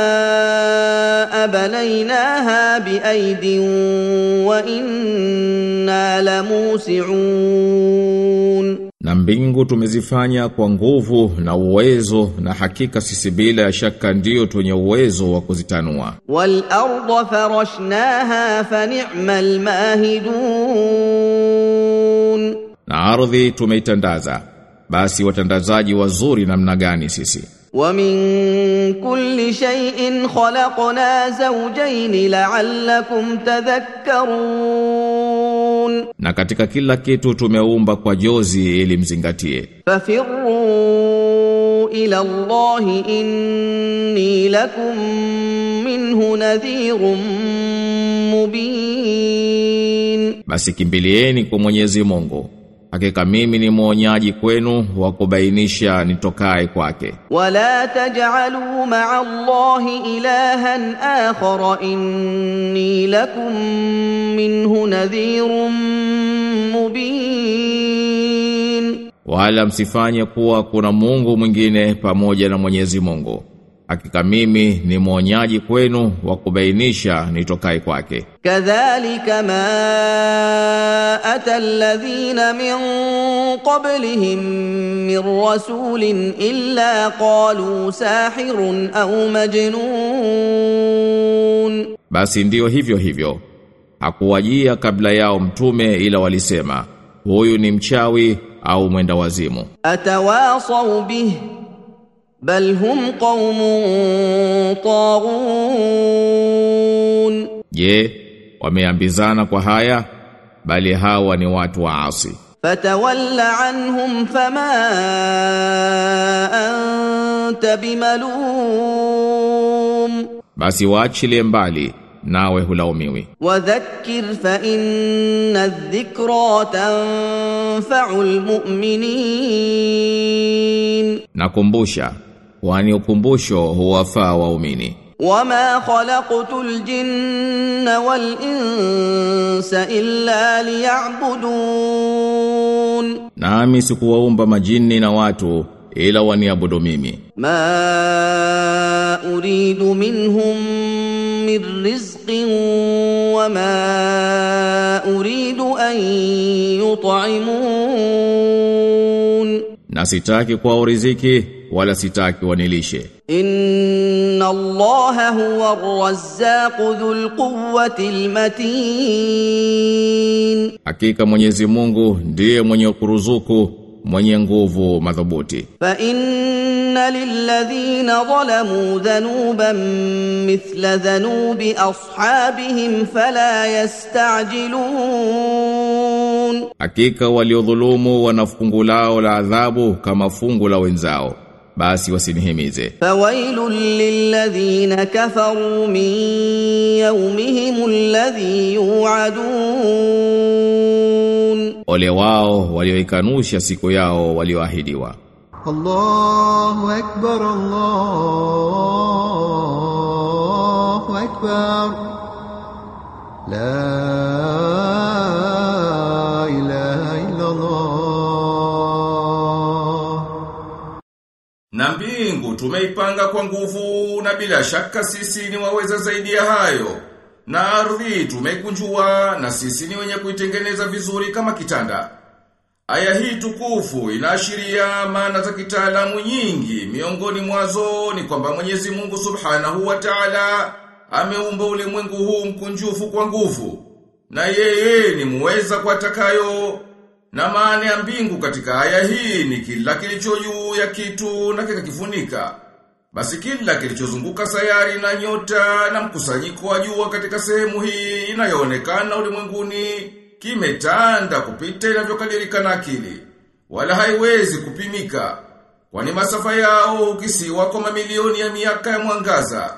والسماء بنيناها بايد وانا لموسعون Na mbingu tumezifanya kwa nguvu na uwezo na hakika sisi bila ya shaka ndiyo twenye uwezo wa kuzitanua. والارض فرشناها فنعم الماهدون Na ardhi tumeitandaza. Basi watandazaji wazuri namna gani sisi? ومن كل شيء خلقنا زوجين لعلكم تذكرون Na katika kila kitu tumeumba kwa jozi ili mzingatie. ففروا الى الله اني لكم منه نذير مبين Basi kimbilieni kwa Mwenyezi Mungu. Hakika mimi ni mwonyaji kwenu wa kubainisha nitokaye kwake. Wala taj'alu ma'a Allahi ilahan akhar inni lakum minhu nadhirun mubin. Wala msifanye kuwa kuna Mungu mwingine pamoja na Mwenyezi Mungu. Hakika mimi ni mwonyaji kwenu wa kubainisha nitokai kwake. Kadhalika ma ata alladhina min qablihim min rasulin illa qalu sahirun au majnun, basi ndiyo hivyo hivyo hakuwajia kabla yao mtume ila walisema huyu ni mchawi au mwenda wazimu. Atawasau bihi bal hum qaumun taghun, je, wameambizana kwa haya? Bali hawa ni watu waasi. Fatawalla anhum fama anta bimalum, basi waachilie mbali nawe hulaumiwi. Wadhakkir fa inna dhikra tanfa'ul mu'minin, nakumbusha kwani ukumbusho huwafaa waumini. Wama khalaqtu aljinna wal insa illa liya'budun. Nami sikuwaumba majini na watu ila waniabudu mimi. Ma uridu minhum min rizqin wama uridu an yut'imun na sitaki kwa uriziki wala sitaki wanilishe. Inna allaha huwa arrazzaqu dhul quwwati almatin. Hakika mwenyezi Mungu ndiye mwenye kuruzuku mwenye nguvu madhubuti. Fa inna lilladhina zalamu dhanuban mithla dhanubi ashabihim fala yasta'jilun. Hakika waliodhulumu wana fungu lao la adhabu kama fungu la wenzao basi wasinihimize. Fawailul lilladhina kafaru min yawmihim alladhi yu'adun. Ole wao walioikanusha siku yao walioahidiwa. Allahu akbar Allahu akbar. La Na mbingu tumeipanga kwa nguvu na bila shaka sisi ni waweza zaidi ya hayo. Na ardhi tumeikunjua na sisi ni wenye kuitengeneza vizuri kama kitanda. Aya hii tukufu inaashiria maana za kitaalamu nyingi miongoni mwazo ni kwamba Mwenyezi Mungu Subhanahu wa Ta'ala ameumba ulimwengu huu mkunjufu kwa nguvu na yeye ni muweza kwa takayo na maana ya mbingu katika aya hii ni kila kilicho juu ya kitu na kikakifunika. Basi kila kilichozunguka sayari na nyota na mkusanyiko wa jua katika sehemu hii inayoonekana ulimwenguni kimetanda kupita inavyokadirika na akili wala haiwezi kupimika kwani masafa yao ukisiwa kwa mamilioni ya miaka ya mwangaza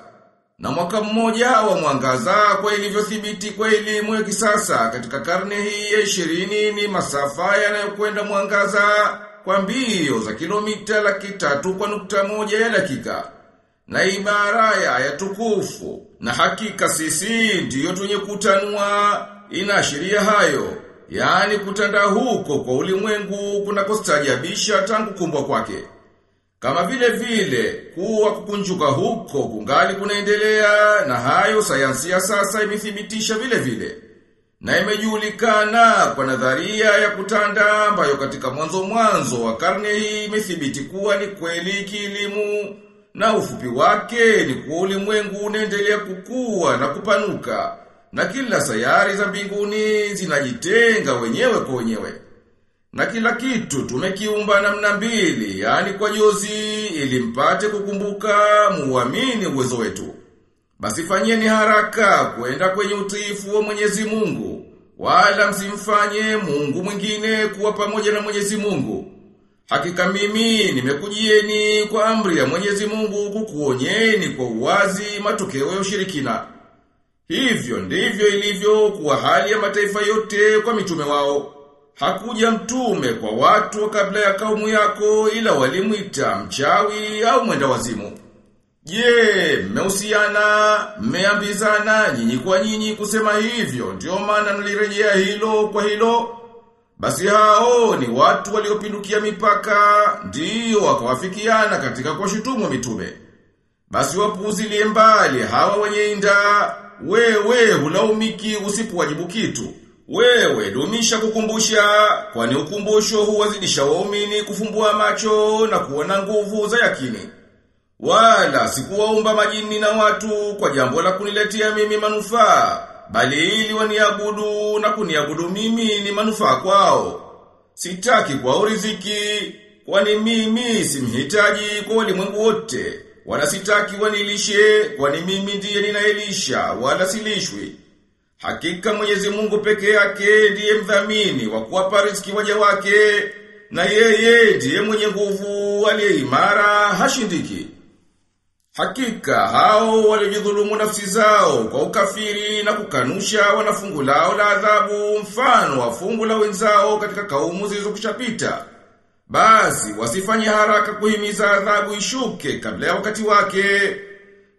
na mwaka mmoja wa mwangaza kwa ilivyothibiti kwa elimu ya kisasa katika karne hii ya ishirini ni masafa yanayokwenda mwangaza kwa mbio za kilomita laki tatu kwa nukta moja ya dakika. Na ibara ya ya tukufu na hakika sisi ndiyo tunye kutanua inaashiria hayo. Yaani kutanda huko kwa ulimwengu kunakostajabisha tangu kumbwa kwake. Kama vile vile kuwa kukunjuka huko kungali kunaendelea na hayo sayansi ya sasa imethibitisha vile vile. Na imejulikana kwa nadharia ya kutanda ambayo katika mwanzo mwanzo wa karne hii imethibiti kuwa ni kweli kilimu na ufupi wake ni kuwa ulimwengu unaendelea kukua na kupanuka na kila sayari za mbinguni zinajitenga wenyewe kwa wenyewe. Na kila kitu tumekiumba namna mbili, yani kwa jozi, ili mpate kukumbuka muamini uwezo wetu. Basi fanyeni haraka kwenda kwenye utiifu wa Mwenyezi Mungu, wala msimfanye Mungu mwingine kuwa pamoja na Mwenyezi Mungu. Hakika mimi nimekujieni kwa amri ya Mwenyezi Mungu kukuonyeni kwa uwazi matokeo ya ushirikina. Hivyo ndivyo ilivyo kuwa hali ya mataifa yote kwa mitume wao. Hakuja mtume kwa watu kabla ya kaumu yako ila walimwita mchawi au mwenda wazimu. Je, mmehusiana, mmeambizana nyinyi kwa nyinyi kusema hivyo, ndio maana nalirejea hilo kwa hilo. Basi hao ni watu waliopindukia mipaka, ndiyo wakawafikiana katika kuwashutumu mitume. Basi wapuuzilie mbali hawa wenye inda, wewe hulaumiki usipowajibu kitu. Wewe dumisha kukumbusha, kwani ukumbusho huwazidisha waumini kufumbua macho na kuona nguvu za yakini. Wala sikuwaumba majini na watu kwa jambo la kuniletea mimi manufaa, bali ili waniabudu na kuniabudu mimi ni manufaa kwao. Sitaki kwa uriziki kwani mimi simhitaji kwa walimwengu wote, wala sitaki wanilishe, kwani mimi ndiye ninaelisha, wala silishwi. Hakika Mwenyezi Mungu peke yake ndiye mdhamini wa kuwapa riziki waja wake, na yeye ndiye mwenye nguvu aliye imara hashindiki. Hakika hao walijidhulumu nafsi zao kwa ukafiri na kukanusha wanafungu lao la adhabu mfano wa fungu la wenzao katika kaumu zilizokushapita. Basi wasifanye haraka kuhimiza adhabu ishuke kabla ya wakati wake.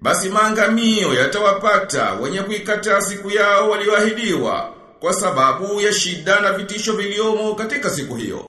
Basi maangamio yatawapata wenye kuikataa siku yao walioahidiwa kwa sababu ya shida na vitisho viliomo katika siku hiyo.